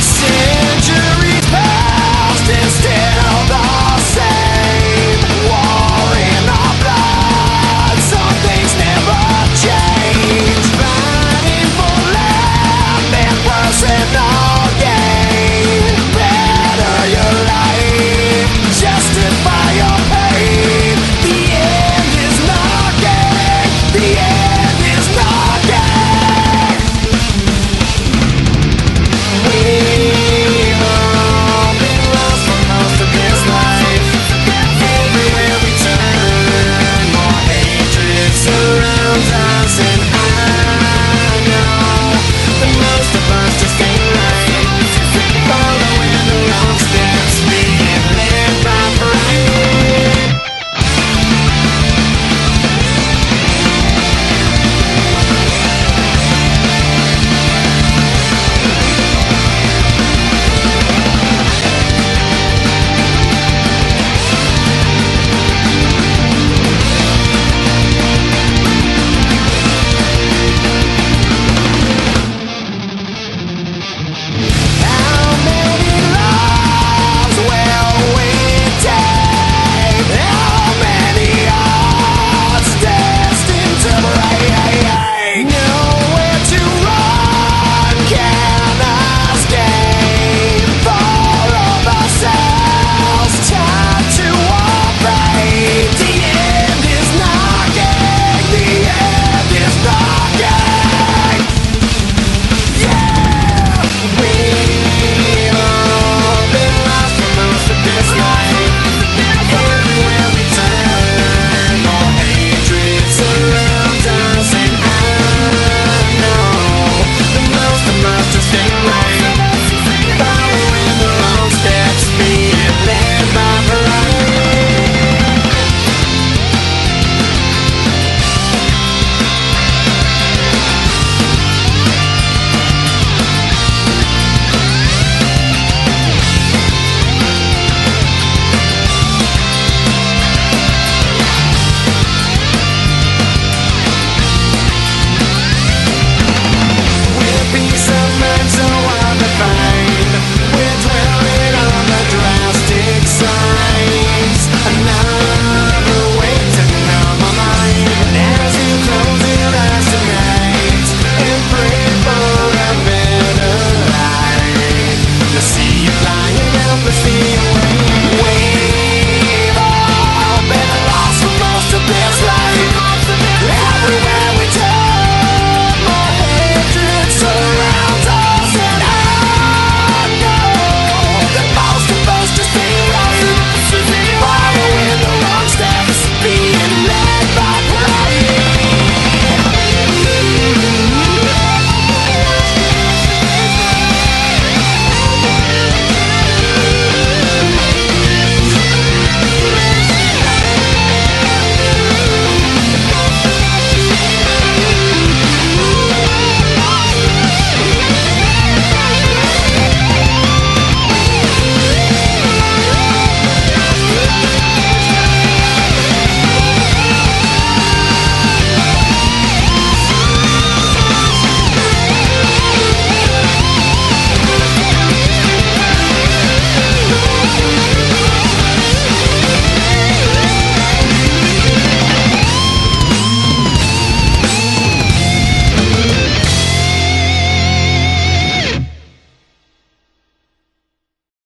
Say